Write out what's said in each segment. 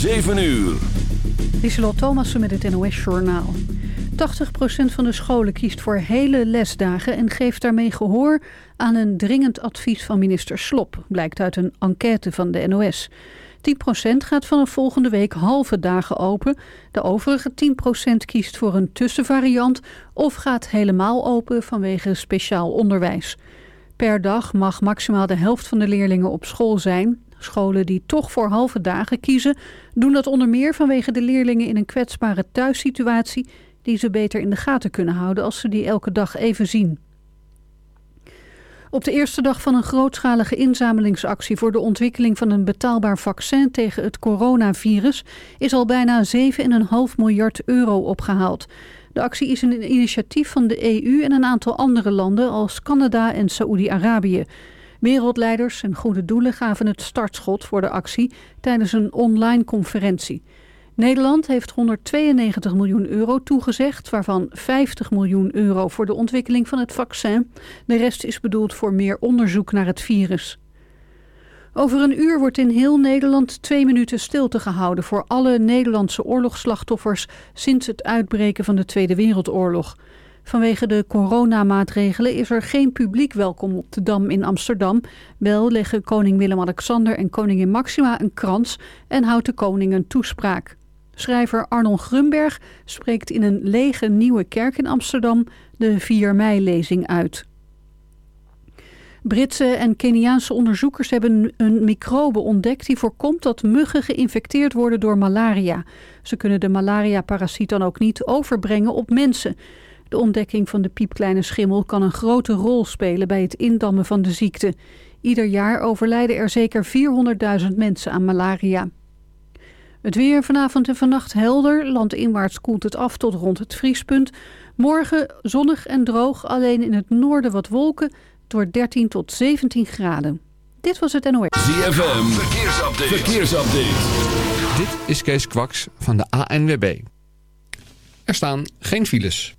7 uur. Lieselot Thomassen met het NOS-journaal. 80% van de scholen kiest voor hele lesdagen... en geeft daarmee gehoor aan een dringend advies van minister Slop... blijkt uit een enquête van de NOS. 10% gaat vanaf volgende week halve dagen open. De overige 10% kiest voor een tussenvariant... of gaat helemaal open vanwege speciaal onderwijs. Per dag mag maximaal de helft van de leerlingen op school zijn. Scholen die toch voor halve dagen kiezen, doen dat onder meer vanwege de leerlingen in een kwetsbare thuissituatie die ze beter in de gaten kunnen houden als ze die elke dag even zien. Op de eerste dag van een grootschalige inzamelingsactie voor de ontwikkeling van een betaalbaar vaccin tegen het coronavirus is al bijna 7,5 miljard euro opgehaald. De actie is een initiatief van de EU en een aantal andere landen als Canada en Saoedi-Arabië. Wereldleiders en goede doelen gaven het startschot voor de actie tijdens een online conferentie. Nederland heeft 192 miljoen euro toegezegd, waarvan 50 miljoen euro voor de ontwikkeling van het vaccin. De rest is bedoeld voor meer onderzoek naar het virus. Over een uur wordt in heel Nederland twee minuten stilte gehouden voor alle Nederlandse oorlogsslachtoffers sinds het uitbreken van de Tweede Wereldoorlog. Vanwege de coronamaatregelen is er geen publiek welkom op de Dam in Amsterdam. Wel leggen koning Willem-Alexander en koningin Maxima een krans en houdt de koning een toespraak. Schrijver Arnon Grunberg spreekt in een lege nieuwe kerk in Amsterdam de 4 mei-lezing uit. Britse en Keniaanse onderzoekers hebben een microbe ontdekt die voorkomt dat muggen geïnfecteerd worden door malaria. Ze kunnen de malaria-parasiet dan ook niet overbrengen op mensen. De ontdekking van de piepkleine schimmel kan een grote rol spelen bij het indammen van de ziekte. Ieder jaar overlijden er zeker 400.000 mensen aan malaria. Het weer vanavond en vannacht helder. Landinwaarts koelt het af tot rond het vriespunt. Morgen zonnig en droog, alleen in het noorden wat wolken door 13 tot 17 graden. Dit was het NOS. ZFM, verkeersupdate. verkeersupdate. Dit is Kees Kwaks van de ANWB. Er staan geen files.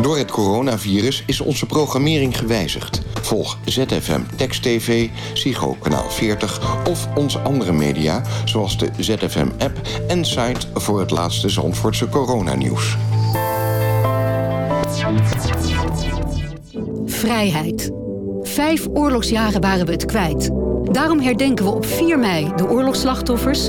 Door het coronavirus is onze programmering gewijzigd. Volg ZFM Text TV, Psycho Kanaal 40 of onze andere media... zoals de ZFM-app en site voor het laatste Zandvoortse coronanieuws. Vrijheid. Vijf oorlogsjaren waren we het kwijt. Daarom herdenken we op 4 mei de oorlogsslachtoffers...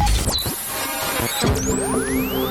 Thank you.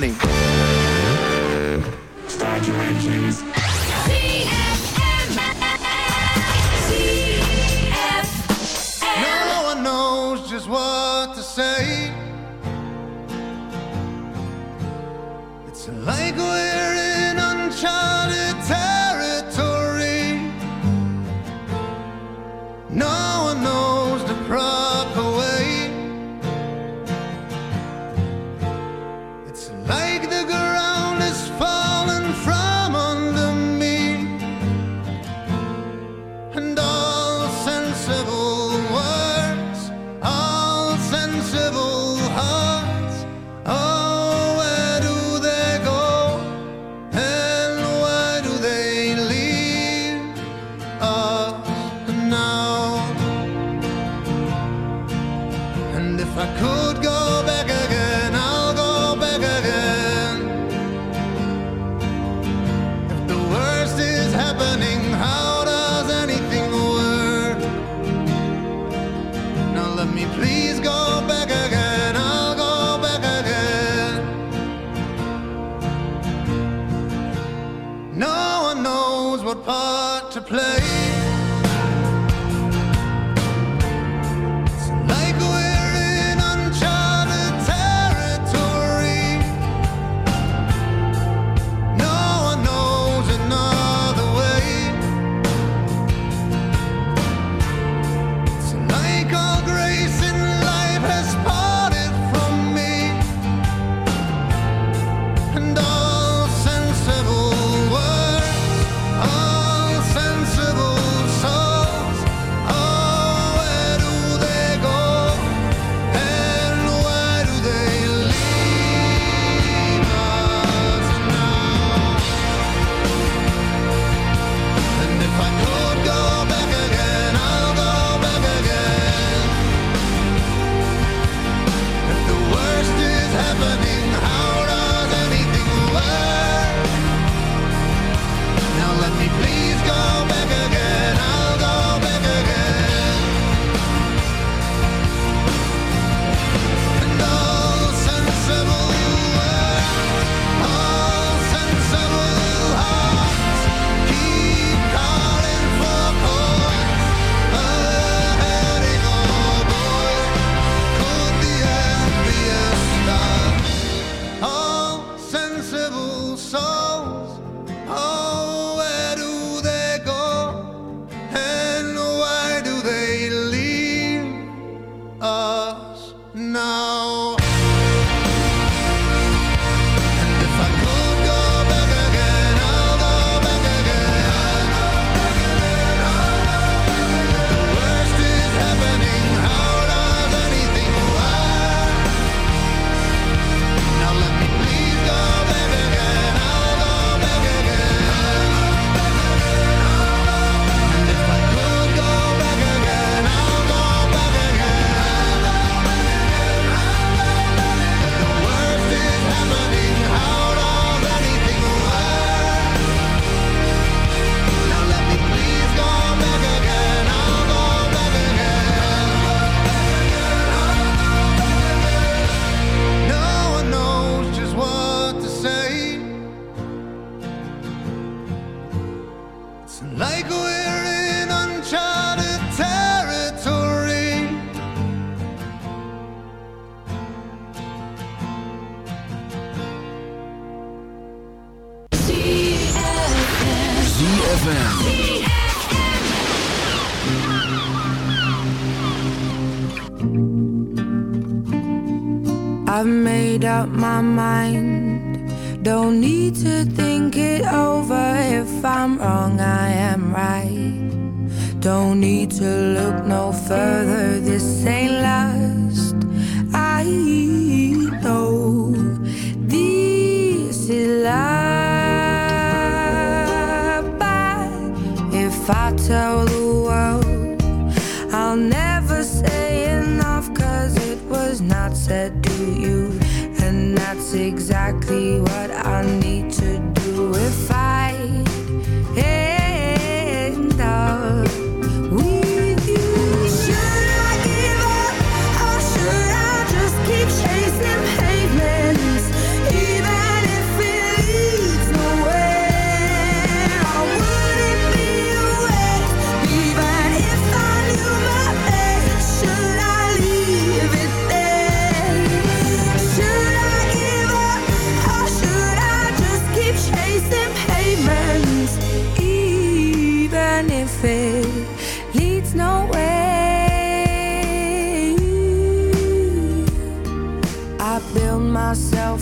money.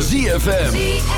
ZFM.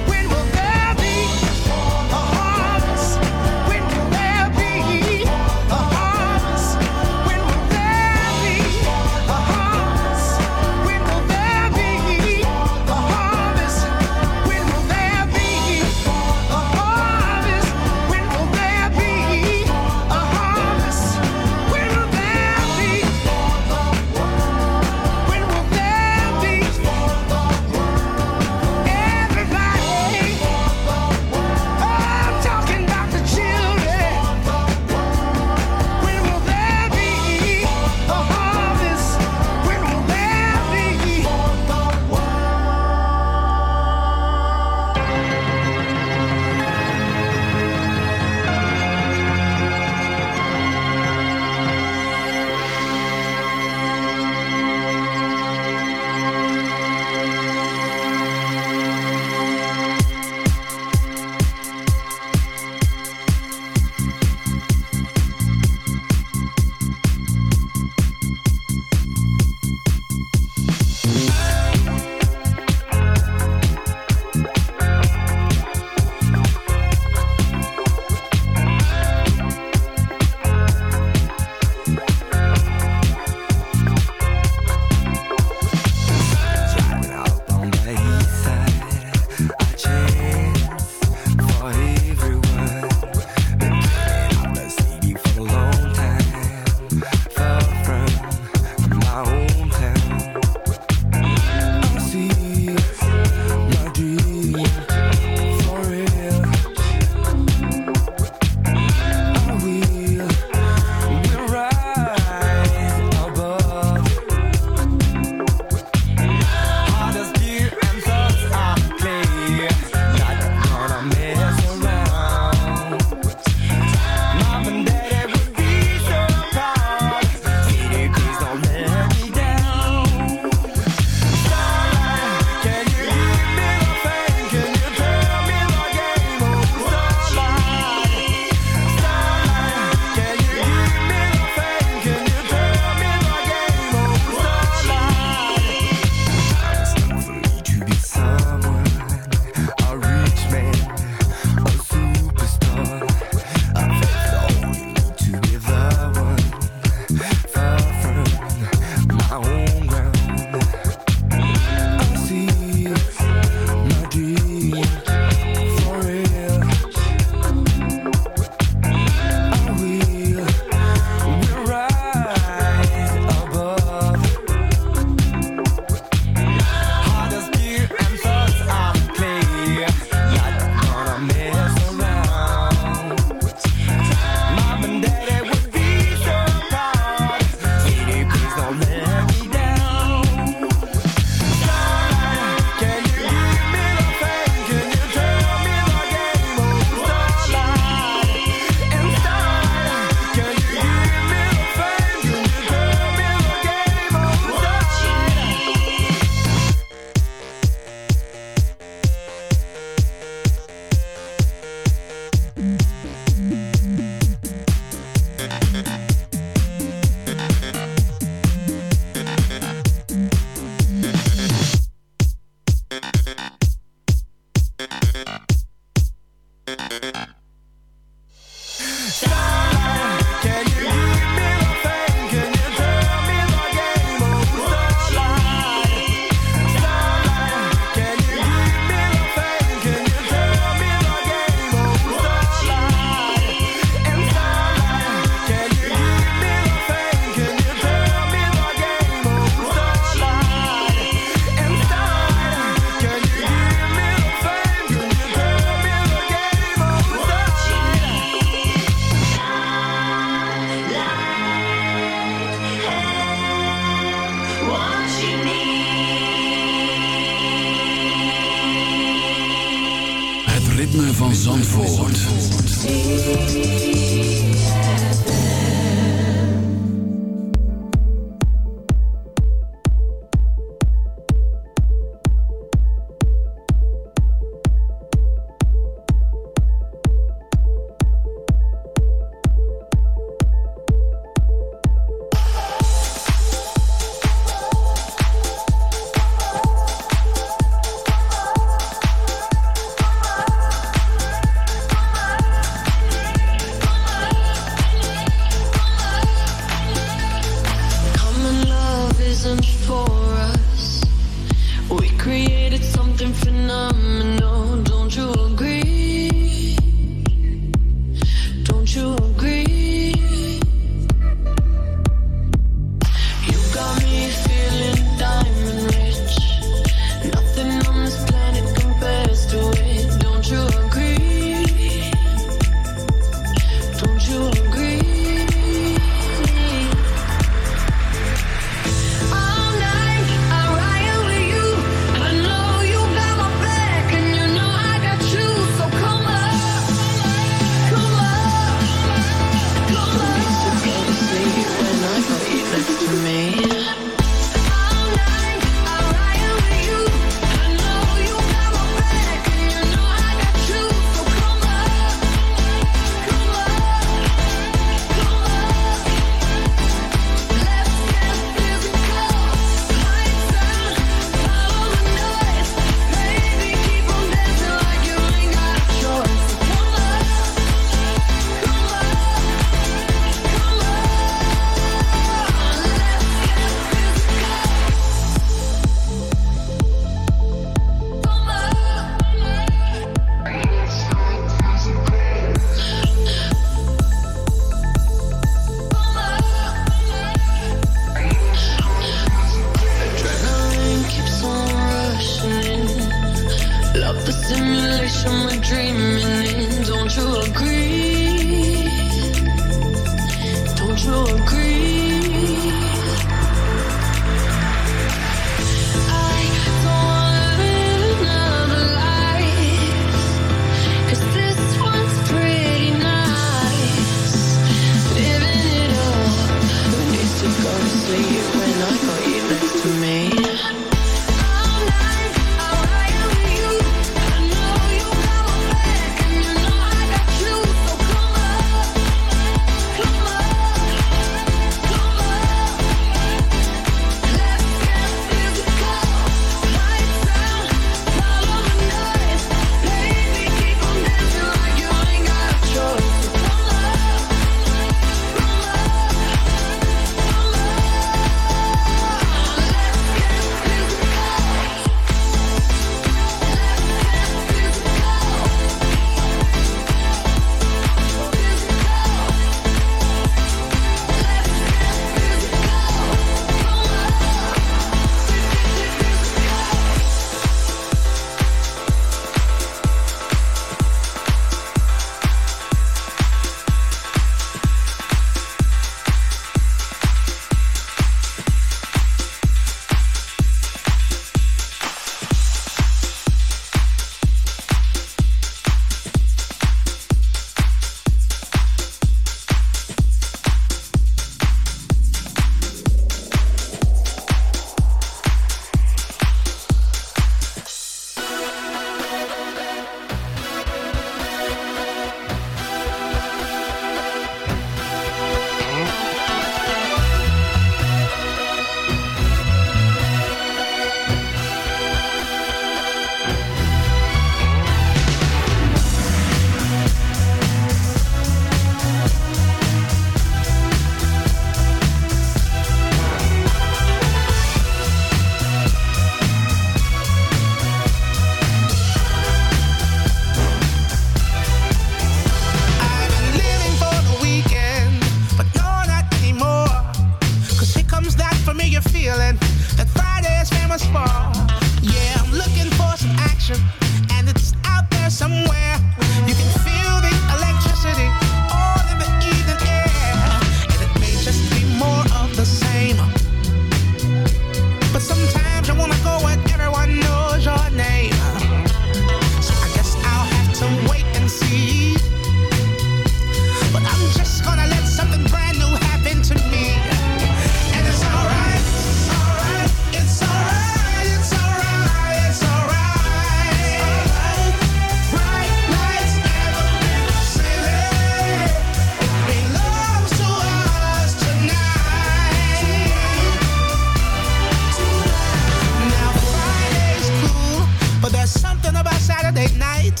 Thursday night.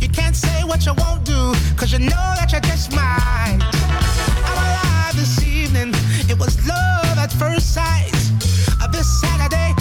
You can't say what you won't do, cause you know that you just might. I'm alive this evening, it was love at first sight. This Saturday,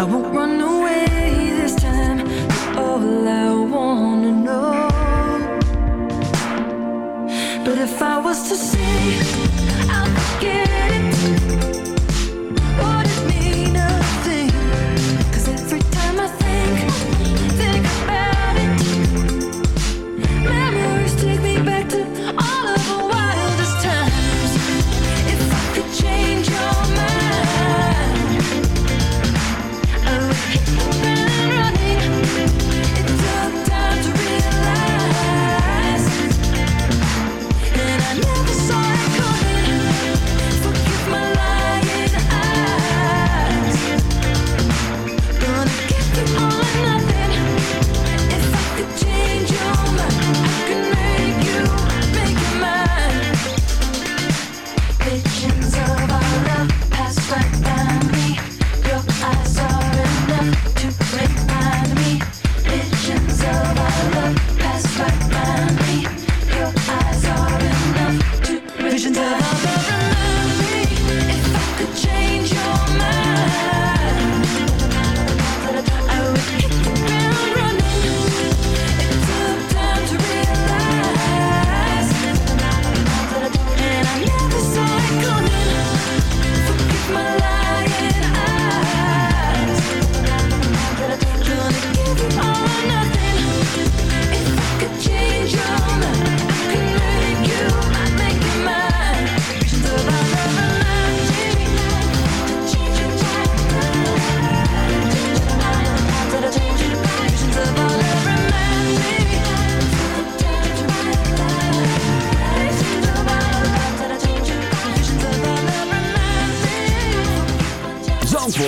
I won't run away this time. All I wanna know. But if I was to say, I'll get it.